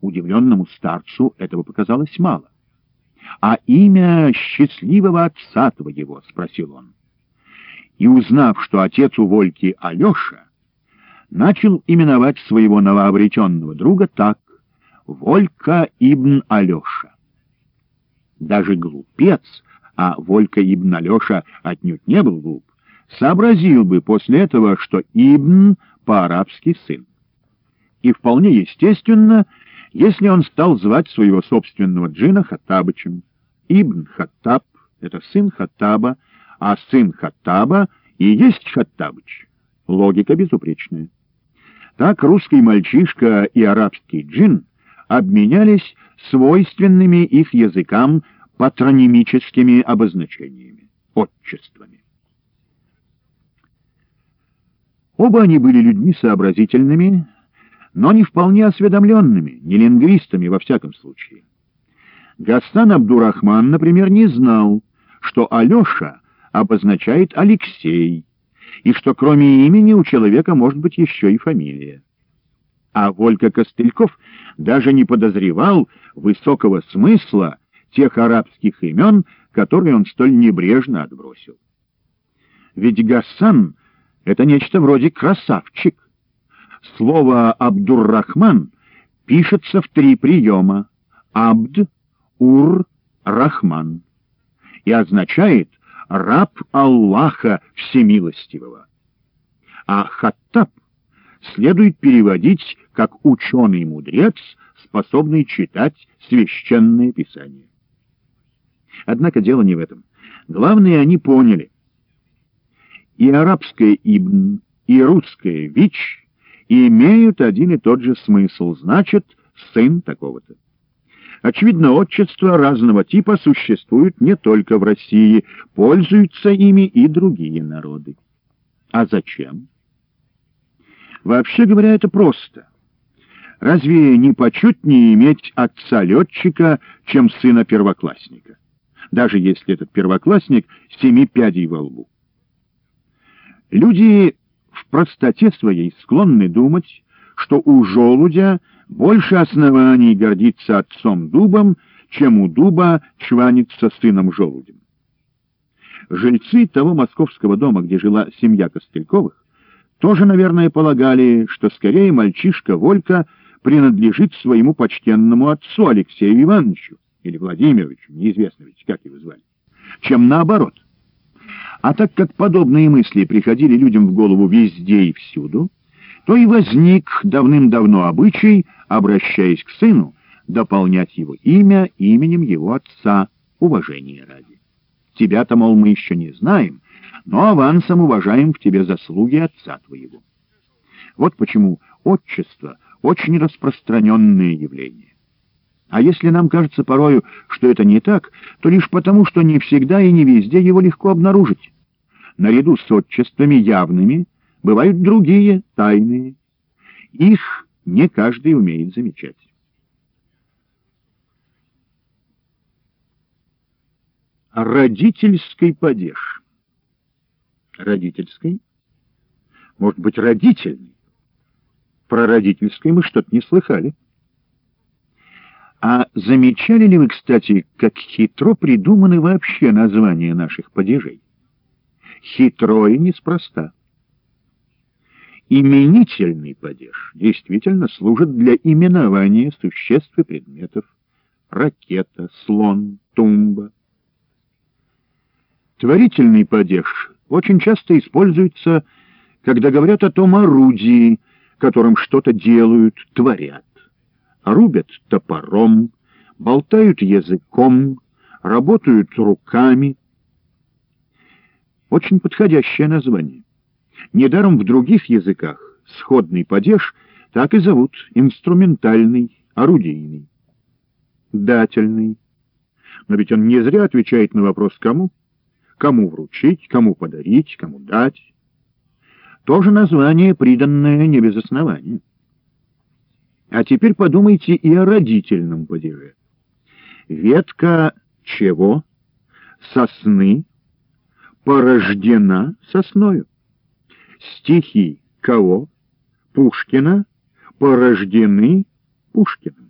Удивленному старцу этого показалось мало. «А имя счастливого отца твоего?» — спросил он. И, узнав, что отец у Вольки Алеша, начал именовать своего новообретенного друга так — Волька ибн Алеша. Даже глупец, а Волька ибн Алеша отнюдь не был глуп, сообразил бы после этого, что ибн по-арабски сын. И вполне естественно, если он стал звать своего собственного джина Хаттабычем. Ибн Хаттаб — это сын Хаттаба, а сын Хаттаба и есть Хаттабыч. Логика безупречная. Так русский мальчишка и арабский джин обменялись свойственными их языкам патронимическими обозначениями, отчествами. Оба они были людьми сообразительными, но не вполне осведомленными, не лингвистами во всяком случае. Гастан Абдурахман, например, не знал, что Алеша обозначает Алексей, и что кроме имени у человека может быть еще и фамилия. А Волька Костыльков даже не подозревал высокого смысла тех арабских имен, которые он столь небрежно отбросил. Ведь Гасан — это нечто вроде «красавчик». Слово «Абдуррахман» пишется в три приема — «Абд», «Ур», «Рахман» и означает «раб Аллаха Всемилостивого». А «Хаттаб» следует переводить как «ученый-мудрец», способный читать священное писание. Однако дело не в этом. Главное, они поняли. И арабское «ибн», и русское «вич» имеют один и тот же смысл, значит, сын такого-то. Очевидно, отчества разного типа существуют не только в России, пользуются ими и другие народы. А зачем? Вообще говоря, это просто. Разве не почетнее иметь отца-летчика, чем сына первоклассника? Даже если этот первоклассник семи пядей во лбу. Люди в простоте своей склонны думать, что у желудя больше оснований гордиться отцом дубом, чем у дуба чваниться сыном желудем. Жильцы того московского дома, где жила семья Костыльковых, тоже, наверное, полагали, что скорее мальчишка Волька принадлежит своему почтенному отцу Алексею Ивановичу, или Владимировичу, неизвестно ведь, как его звали, чем наоборот. А так как подобные мысли приходили людям в голову везде и всюду, то и возник давным-давно обычай, обращаясь к сыну, дополнять его имя именем его отца, уважения ради. Тебя-то, мол, мы еще не знаем, но авансом уважаем в тебе заслуги отца твоего. Вот почему отчество — очень распространенное явление. А если нам кажется порою, что это не так, то лишь потому, что не всегда и не везде его легко обнаружить. Наряду с отчествами явными — Бывают другие, тайные. Их не каждый умеет замечать. Родительский падеж. Родительский? Может быть, родительный? Про родительский мы что-то не слыхали. А замечали ли вы, кстати, как хитро придуманы вообще названия наших падежей? Хитро и неспроста. Именительный падеж действительно служит для именования существ и предметов. Ракета, слон, тумба. Творительный падеж очень часто используется, когда говорят о том орудии, которым что-то делают, творят. Рубят топором, болтают языком, работают руками. Очень подходящее название. Недаром в других языках сходный падеж так и зовут инструментальный, орудийный, дательный. Но ведь он не зря отвечает на вопрос «кому?». Кому вручить, кому подарить, кому дать. Тоже название, приданное не без основания. А теперь подумайте и о родительном падеже. Ветка чего? Сосны порождена сосною стихи кого? Пушкина порождены Пушкиным.